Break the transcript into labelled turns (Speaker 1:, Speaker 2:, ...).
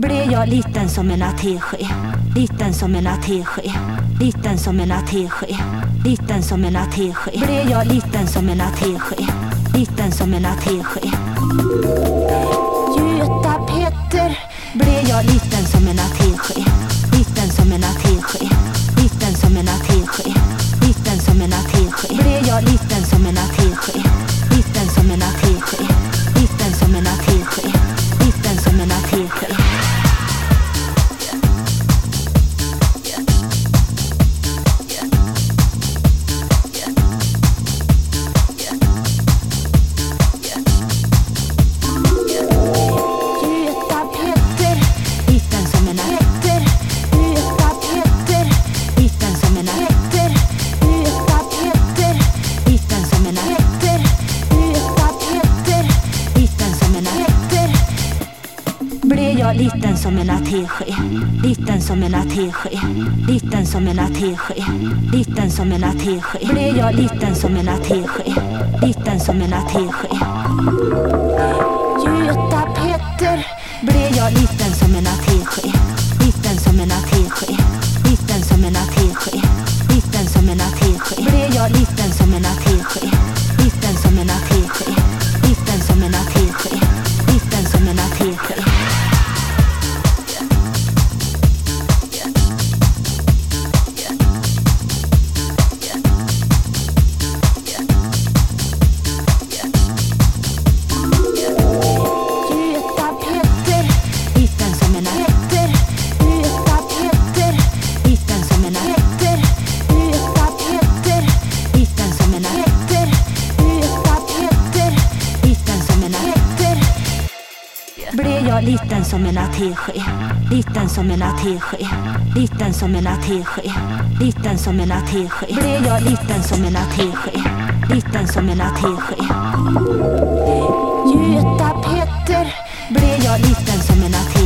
Speaker 1: blev jag liten som en ateské. Liten som en ateské. Liten som en ateské. Liten som en ateské. Blev jag liten som en ateské. Liten som en ateské. Göta Petter. Blev jag liten Jag liten som en ateské. Liten som en ateské. Liten som en ateské. Liten som en ateské. Blev jag liten som en ateské. Liten som en ateské. Jag liten som en ateské. Liten som en ateské. Liten som en ateské. Liten som en ateské. Blev jag liten som en ateské. Liten som en ateské. Göta Petter blev jag liten som en ateské